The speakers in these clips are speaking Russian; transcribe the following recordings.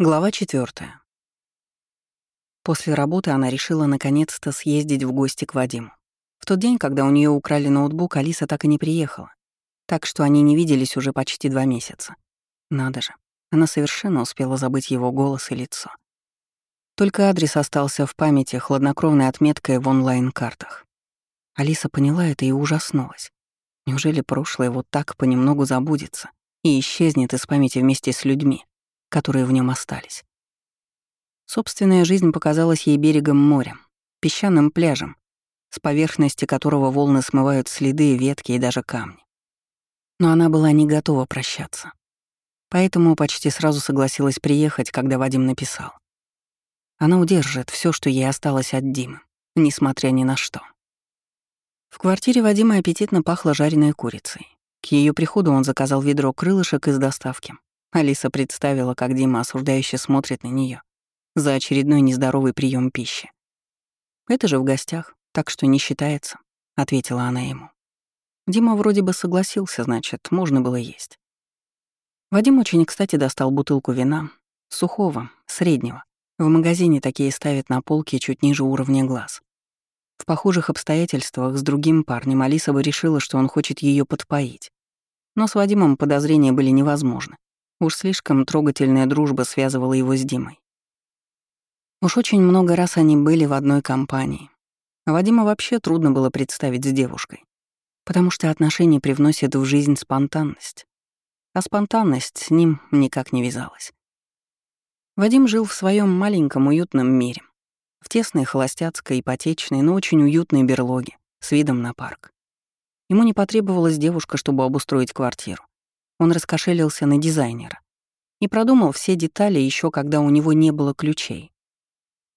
Глава четвертая. После работы она решила наконец-то съездить в гости к Вадиму. В тот день, когда у нее украли ноутбук, Алиса так и не приехала. Так что они не виделись уже почти два месяца. Надо же, она совершенно успела забыть его голос и лицо. Только адрес остался в памяти хладнокровной отметкой в онлайн-картах. Алиса поняла это и ужаснулась. Неужели прошлое вот так понемногу забудется и исчезнет из памяти вместе с людьми, которые в нем остались. Собственная жизнь показалась ей берегом моря, песчаным пляжем, с поверхности которого волны смывают следы, ветки и даже камни. Но она была не готова прощаться. Поэтому почти сразу согласилась приехать, когда Вадим написал. Она удержит все, что ей осталось от Димы, несмотря ни на что. В квартире Вадима аппетитно пахло жареной курицей. К ее приходу он заказал ведро крылышек из доставки, Алиса представила, как Дима осуждающе смотрит на нее за очередной нездоровый прием пищи. «Это же в гостях, так что не считается», — ответила она ему. Дима вроде бы согласился, значит, можно было есть. Вадим очень, кстати, достал бутылку вина, сухого, среднего. В магазине такие ставят на полке чуть ниже уровня глаз. В похожих обстоятельствах с другим парнем Алиса бы решила, что он хочет ее подпоить. Но с Вадимом подозрения были невозможны. Уж слишком трогательная дружба связывала его с Димой. Уж очень много раз они были в одной компании. Вадима вообще трудно было представить с девушкой, потому что отношения привносят в жизнь спонтанность, а спонтанность с ним никак не вязалась. Вадим жил в своем маленьком уютном мире, в тесной холостяцкой, ипотечной, но очень уютной берлоге с видом на парк. Ему не потребовалась девушка, чтобы обустроить квартиру. Он раскошелился на дизайнера и продумал все детали еще когда у него не было ключей.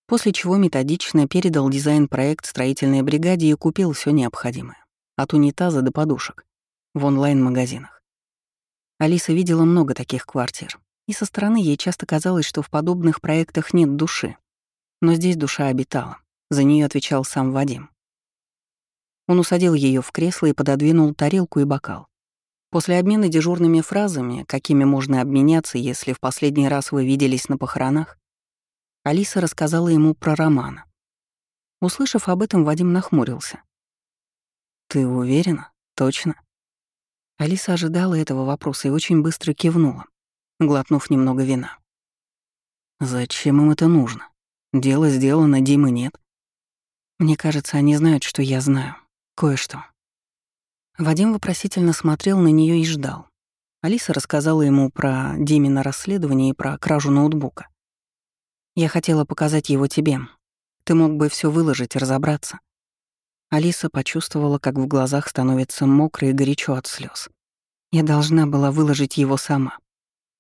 После чего методично передал дизайн-проект строительной бригаде и купил все необходимое. От унитаза до подушек. В онлайн-магазинах. Алиса видела много таких квартир. И со стороны ей часто казалось, что в подобных проектах нет души. Но здесь душа обитала. За нее отвечал сам Вадим. Он усадил ее в кресло и пододвинул тарелку и бокал. После обмена дежурными фразами, какими можно обменяться, если в последний раз вы виделись на похоронах, Алиса рассказала ему про Романа. Услышав об этом, Вадим нахмурился. «Ты уверена? Точно?» Алиса ожидала этого вопроса и очень быстро кивнула, глотнув немного вина. «Зачем им это нужно? Дело сделано, Димы нет. Мне кажется, они знают, что я знаю. Кое-что. Вадим вопросительно смотрел на нее и ждал. Алиса рассказала ему про Димина расследование и про кражу ноутбука. «Я хотела показать его тебе. Ты мог бы все выложить и разобраться». Алиса почувствовала, как в глазах становится мокро и горячо от слез. Я должна была выложить его сама.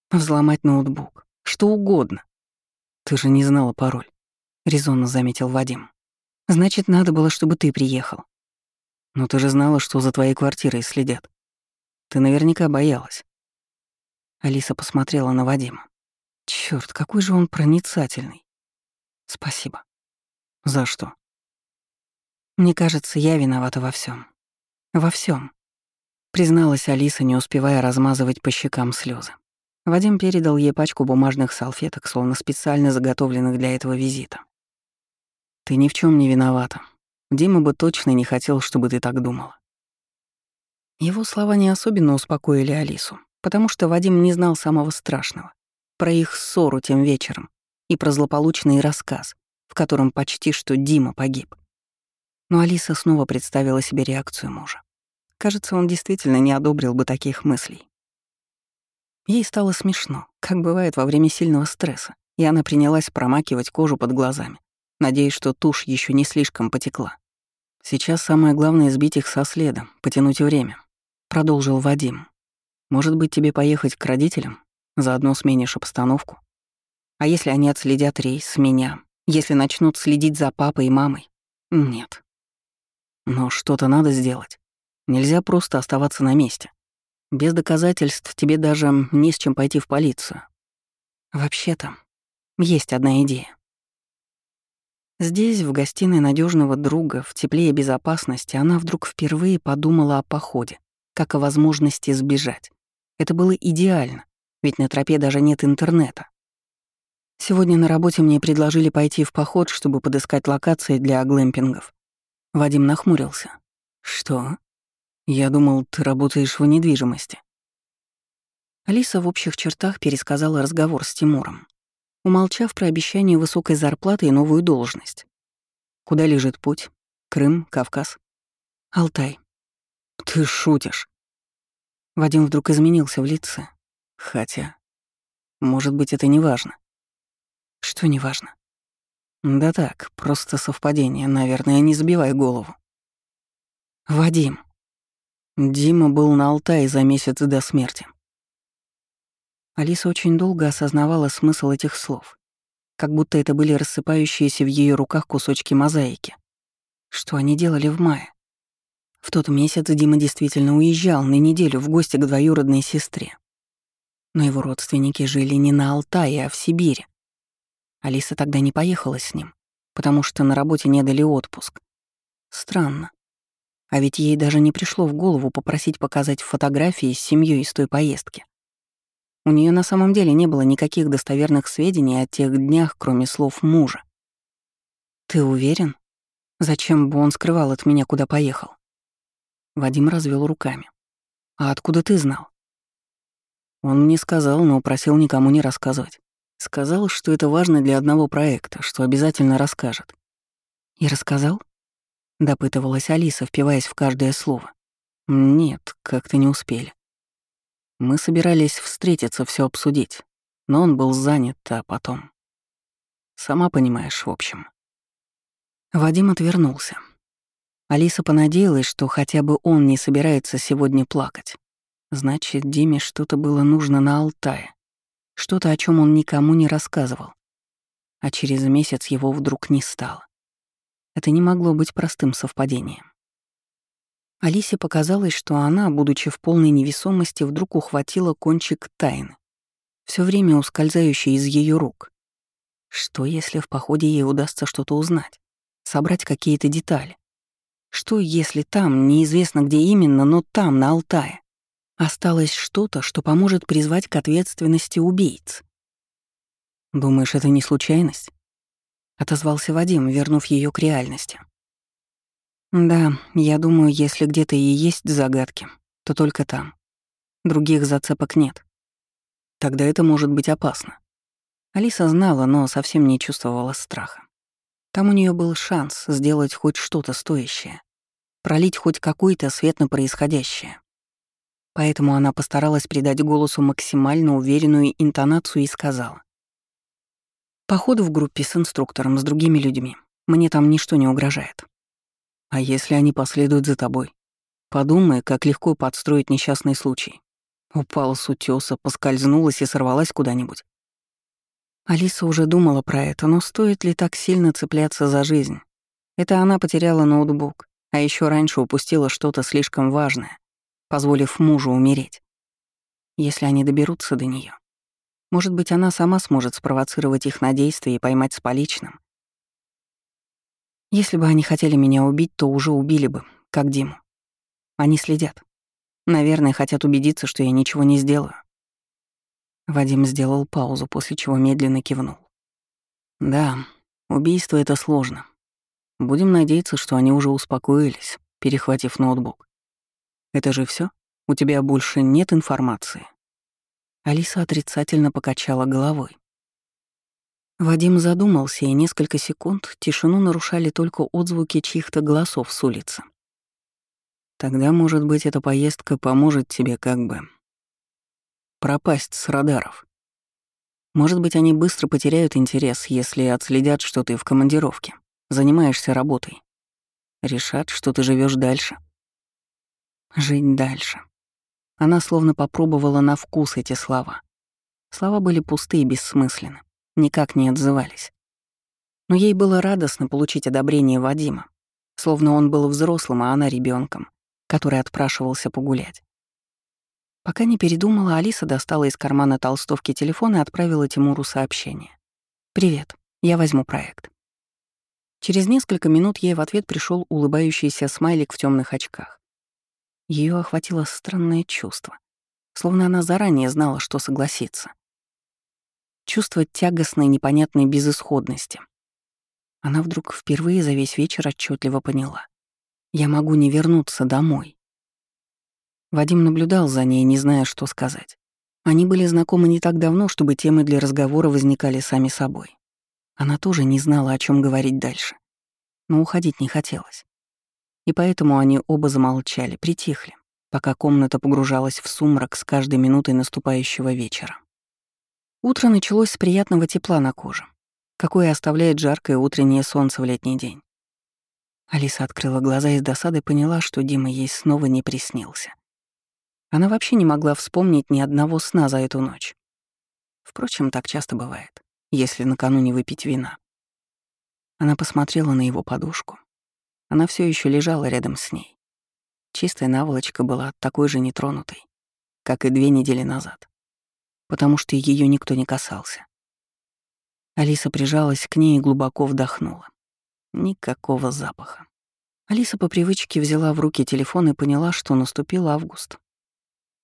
Взломать ноутбук. Что угодно. «Ты же не знала пароль», — резонно заметил Вадим. «Значит, надо было, чтобы ты приехал. Но ты же знала, что за твоей квартирой следят. Ты наверняка боялась. Алиса посмотрела на Вадима. Черт, какой же он проницательный. Спасибо. За что? Мне кажется, я виновата во всем. Во всем. Призналась Алиса, не успевая размазывать по щекам слезы. Вадим передал ей пачку бумажных салфеток, словно специально заготовленных для этого визита. «Ты ни в чем не виновата. Дима бы точно не хотел, чтобы ты так думала. Его слова не особенно успокоили Алису, потому что Вадим не знал самого страшного. Про их ссору тем вечером и про злополучный рассказ, в котором почти что Дима погиб. Но Алиса снова представила себе реакцию мужа. Кажется, он действительно не одобрил бы таких мыслей. Ей стало смешно, как бывает во время сильного стресса, и она принялась промакивать кожу под глазами, надеясь, что тушь еще не слишком потекла. Сейчас самое главное — сбить их со следа, потянуть время, — продолжил Вадим. Может быть, тебе поехать к родителям? Заодно сменишь обстановку. А если они отследят рейс меня? Если начнут следить за папой и мамой? Нет. Но что-то надо сделать. Нельзя просто оставаться на месте. Без доказательств тебе даже не с чем пойти в полицию. Вообще-то, есть одна идея. Здесь, в гостиной надежного друга, в тепле и безопасности, она вдруг впервые подумала о походе, как о возможности сбежать. Это было идеально, ведь на тропе даже нет интернета. Сегодня на работе мне предложили пойти в поход, чтобы подыскать локации для глэмпингов. Вадим нахмурился. Что? Я думал, ты работаешь в недвижимости. Алиса в общих чертах пересказала разговор с Тимуром, умолчав про обещание высокой зарплаты и новую должность. Куда лежит путь? Крым, Кавказ? Алтай. Ты шутишь. Вадим вдруг изменился в лице. Хотя, может быть, это не важно. Что не важно? Да так, просто совпадение, наверное, не забивай голову. Вадим. Дима был на Алтае за месяц до смерти. Алиса очень долго осознавала смысл этих слов, как будто это были рассыпающиеся в ее руках кусочки мозаики. Что они делали в мае? В тот месяц Дима действительно уезжал на неделю в гости к двоюродной сестре. Но его родственники жили не на Алтае, а в Сибири. Алиса тогда не поехала с ним, потому что на работе не дали отпуск. Странно. А ведь ей даже не пришло в голову попросить показать фотографии с семьей из той поездки. У нее на самом деле не было никаких достоверных сведений о тех днях, кроме слов мужа. «Ты уверен? Зачем бы он скрывал от меня, куда поехал?» Вадим развел руками. «А откуда ты знал?» Он мне сказал, но просил никому не рассказывать. Сказал, что это важно для одного проекта, что обязательно расскажет. «И рассказал?» — допытывалась Алиса, впиваясь в каждое слово. «Нет, как-то не успели. Мы собирались встретиться, все обсудить, но он был занят, а потом... Сама понимаешь, в общем. Вадим отвернулся. Алиса понадеялась, что хотя бы он не собирается сегодня плакать. Значит, Диме что-то было нужно на Алтае. Что-то, о чем он никому не рассказывал. А через месяц его вдруг не стало. Это не могло быть простым совпадением. Алисе показалось, что она, будучи в полной невесомости, вдруг ухватила кончик тайны, все время ускользающий из ее рук. Что, если в походе ей удастся что-то узнать, собрать какие-то детали? Что, если там, неизвестно где именно, но там, на Алтае, осталось что-то, что поможет призвать к ответственности убийц? «Думаешь, это не случайность?» — отозвался Вадим, вернув ее к реальности. Да, я думаю, если где-то и есть загадки, то только там. Других зацепок нет. Тогда это может быть опасно. Алиса знала, но совсем не чувствовала страха. Там у нее был шанс сделать хоть что-то стоящее, пролить хоть какой-то свет на происходящее. Поэтому она постаралась придать голосу максимально уверенную интонацию и сказала. «Поход в группе с инструктором, с другими людьми. Мне там ничто не угрожает. А если они последуют за тобой? Подумай, как легко подстроить несчастный случай. Упала с утёса, поскользнулась и сорвалась куда-нибудь. Алиса уже думала про это, но стоит ли так сильно цепляться за жизнь? Это она потеряла ноутбук, а еще раньше упустила что-то слишком важное, позволив мужу умереть. Если они доберутся до нее, может быть, она сама сможет спровоцировать их на действие и поймать с поличным. Если бы они хотели меня убить, то уже убили бы, как Диму. Они следят. Наверное, хотят убедиться, что я ничего не сделаю. Вадим сделал паузу, после чего медленно кивнул. Да, убийство — это сложно. Будем надеяться, что они уже успокоились, перехватив ноутбук. Это же все? У тебя больше нет информации? Алиса отрицательно покачала головой. Вадим задумался, и несколько секунд тишину нарушали только отзвуки чьих-то голосов с улицы. Тогда, может быть, эта поездка поможет тебе как бы пропасть с радаров. Может быть, они быстро потеряют интерес, если отследят, что ты в командировке, занимаешься работой. Решат, что ты живешь дальше. Жить дальше. Она словно попробовала на вкус эти слова. Слова были пустые и бессмысленны никак не отзывались. Но ей было радостно получить одобрение Вадима, словно он был взрослым, а она ребенком, который отпрашивался погулять. Пока не передумала, Алиса достала из кармана толстовки телефон и отправила Тимуру сообщение. «Привет, я возьму проект». Через несколько минут ей в ответ пришел улыбающийся смайлик в темных очках. Ее охватило странное чувство, словно она заранее знала, что согласится. Чувство тягостной непонятной безысходности. Она вдруг впервые за весь вечер отчетливо поняла. Я могу не вернуться домой. Вадим наблюдал за ней, не зная, что сказать. Они были знакомы не так давно, чтобы темы для разговора возникали сами собой. Она тоже не знала, о чем говорить дальше. Но уходить не хотелось. И поэтому они оба замолчали, притихли, пока комната погружалась в сумрак с каждой минутой наступающего вечера. Утро началось с приятного тепла на коже, какое оставляет жаркое утреннее солнце в летний день. Алиса открыла глаза и с досадой поняла, что Дима ей снова не приснился. Она вообще не могла вспомнить ни одного сна за эту ночь. Впрочем, так часто бывает, если накануне выпить вина. Она посмотрела на его подушку. Она все еще лежала рядом с ней. Чистая наволочка была такой же нетронутой, как и две недели назад, потому что ее никто не касался. Алиса прижалась к ней и глубоко вдохнула. Никакого запаха. Алиса по привычке взяла в руки телефон и поняла, что наступил август.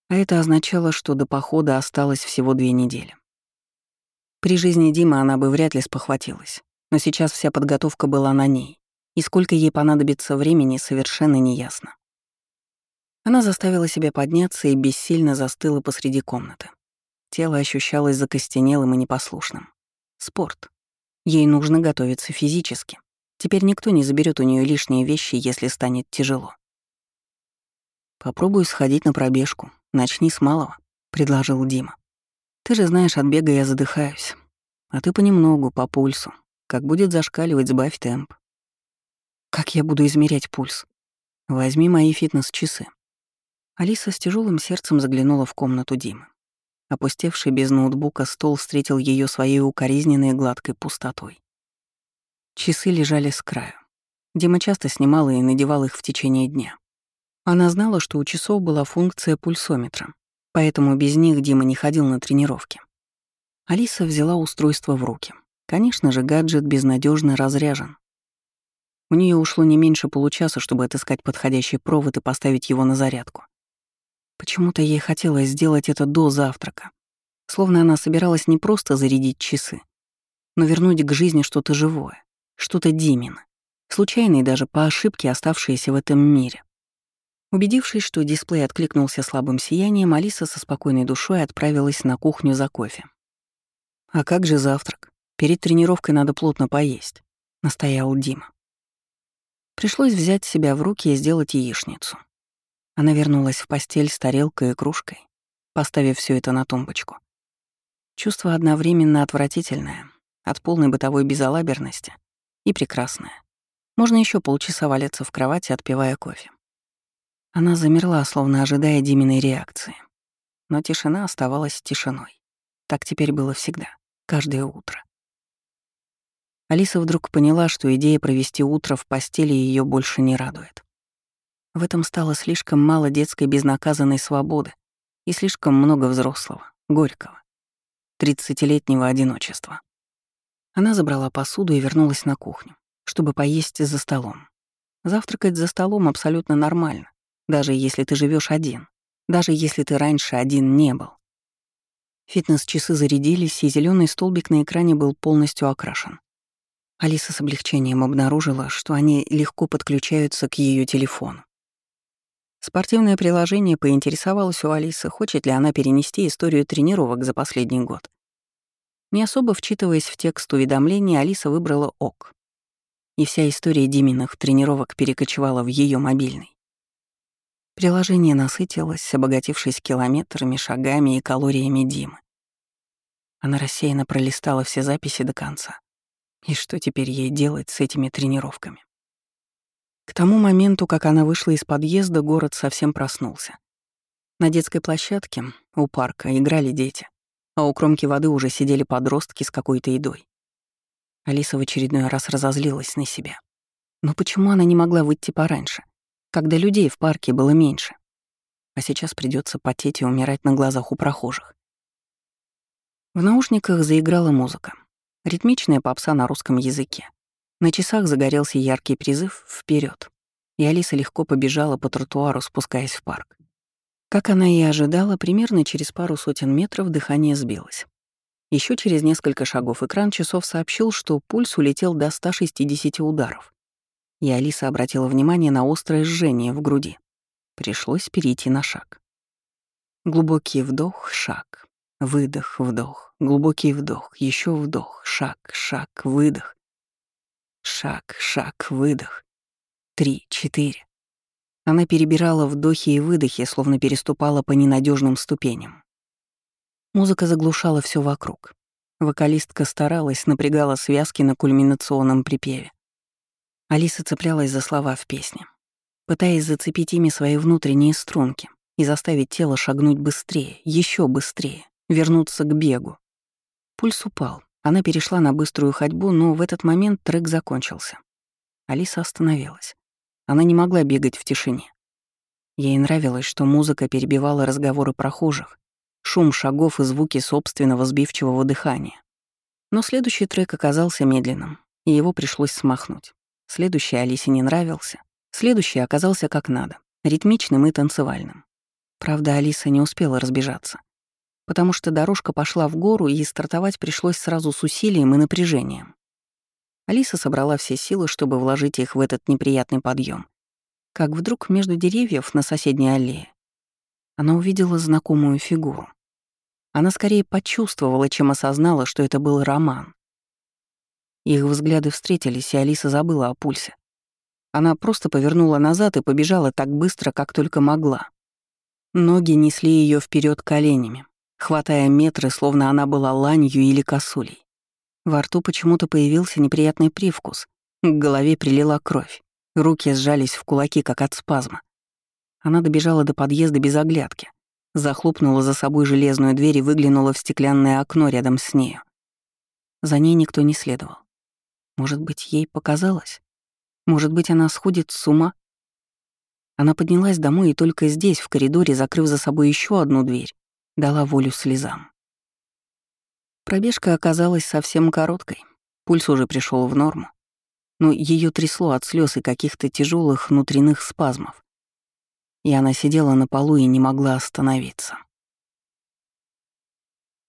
А это означало, что до похода осталось всего две недели. При жизни Димы она бы вряд ли спохватилась, но сейчас вся подготовка была на ней, и сколько ей понадобится времени, совершенно неясно. Она заставила себя подняться и бессильно застыла посреди комнаты. Тело ощущалось закостенелым и непослушным. Спорт. Ей нужно готовиться физически. Теперь никто не заберет у нее лишние вещи, если станет тяжело. «Попробую сходить на пробежку. Начни с малого», — предложил Дима. «Ты же знаешь, от бега я задыхаюсь. А ты понемногу, по пульсу. Как будет зашкаливать, сбавь темп. Как я буду измерять пульс? Возьми мои фитнес-часы. Алиса с тяжелым сердцем заглянула в комнату Димы. Опустевший без ноутбука стол встретил ее своей укоризненной гладкой пустотой. Часы лежали с краю. Дима часто снимал и надевал их в течение дня. Она знала, что у часов была функция пульсометра, поэтому без них Дима не ходил на тренировки. Алиса взяла устройство в руки. Конечно же, гаджет безнадежно разряжен, у нее ушло не меньше получаса, чтобы отыскать подходящий провод и поставить его на зарядку. Почему-то ей хотелось сделать это до завтрака. Словно она собиралась не просто зарядить часы, но вернуть к жизни что-то живое, что-то Димина, случайное даже по ошибке оставшееся в этом мире. Убедившись, что дисплей откликнулся слабым сиянием, Алиса со спокойной душой отправилась на кухню за кофе. «А как же завтрак? Перед тренировкой надо плотно поесть», — настоял Дима. Пришлось взять себя в руки и сделать яичницу. Она вернулась в постель с тарелкой и кружкой, поставив все это на тумбочку. Чувство одновременно отвратительное, от полной бытовой безалаберности, и прекрасное. Можно еще полчаса валяться в кровати, отпивая кофе. Она замерла, словно ожидая Диминой реакции. Но тишина оставалась тишиной. Так теперь было всегда, каждое утро. Алиса вдруг поняла, что идея провести утро в постели ее больше не радует. В этом стало слишком мало детской безнаказанной свободы и слишком много взрослого, горького, тридцатилетнего одиночества. Она забрала посуду и вернулась на кухню, чтобы поесть за столом. Завтракать за столом абсолютно нормально, даже если ты живешь один, даже если ты раньше один не был. Фитнес-часы зарядились, и зеленый столбик на экране был полностью окрашен. Алиса с облегчением обнаружила, что они легко подключаются к ее телефону. Спортивное приложение поинтересовалось у Алисы, хочет ли она перенести историю тренировок за последний год. Не особо вчитываясь в текст уведомлений, Алиса выбрала ОК. И вся история Диминых тренировок перекочевала в ее мобильный. Приложение насытилось, обогатившись километрами, шагами и калориями Димы. Она рассеянно пролистала все записи до конца. И что теперь ей делать с этими тренировками? К тому моменту, как она вышла из подъезда, город совсем проснулся. На детской площадке у парка играли дети, а у кромки воды уже сидели подростки с какой-то едой. Алиса в очередной раз разозлилась на себя. Но почему она не могла выйти пораньше, когда людей в парке было меньше? А сейчас придется потеть и умирать на глазах у прохожих. В наушниках заиграла музыка. Ритмичная попса на русском языке. На часах загорелся яркий призыв вперед, и Алиса легко побежала по тротуару, спускаясь в парк. Как она и ожидала, примерно через пару сотен метров дыхание сбилось. Еще через несколько шагов экран часов сообщил, что пульс улетел до 160 ударов. И Алиса обратила внимание на острое жжение в груди. Пришлось перейти на шаг. Глубокий вдох, шаг. Выдох, вдох. Глубокий вдох, еще вдох, шаг, шаг, выдох. Шаг, шаг, выдох. Три, четыре. Она перебирала вдохи и выдохи, словно переступала по ненадежным ступеням. Музыка заглушала все вокруг. Вокалистка старалась, напрягала связки на кульминационном припеве. Алиса цеплялась за слова в песне, пытаясь зацепить ими свои внутренние струнки и заставить тело шагнуть быстрее, еще быстрее, вернуться к бегу. Пульс упал. Она перешла на быструю ходьбу, но в этот момент трек закончился. Алиса остановилась. Она не могла бегать в тишине. Ей нравилось, что музыка перебивала разговоры прохожих, шум шагов и звуки собственного сбивчивого дыхания. Но следующий трек оказался медленным, и его пришлось смахнуть. Следующий Алисе не нравился, следующий оказался как надо, ритмичным и танцевальным. Правда, Алиса не успела разбежаться, потому что дорожка пошла в гору, и стартовать пришлось сразу с усилием и напряжением. Алиса собрала все силы, чтобы вложить их в этот неприятный подъем. Как вдруг между деревьев на соседней аллее она увидела знакомую фигуру. Она скорее почувствовала, чем осознала, что это был Роман. Их взгляды встретились, и Алиса забыла о пульсе. Она просто повернула назад и побежала так быстро, как только могла. Ноги несли ее вперед коленями, хватая метры, словно она была ланью или косулей. Во рту почему-то появился неприятный привкус. К голове прилила кровь. Руки сжались в кулаки, как от спазма. Она добежала до подъезда без оглядки. Захлопнула за собой железную дверь и выглянула в стеклянное окно рядом с нею. За ней никто не следовал. Может быть, ей показалось? Может быть, она сходит с ума? Она поднялась домой и только здесь, в коридоре, закрыв за собой еще одну дверь, дала волю слезам. Пробежка оказалась совсем короткой. Пульс уже пришел в норму. Но ее трясло от слез и каких-то тяжелых внутренних спазмов. И она сидела на полу и не могла остановиться.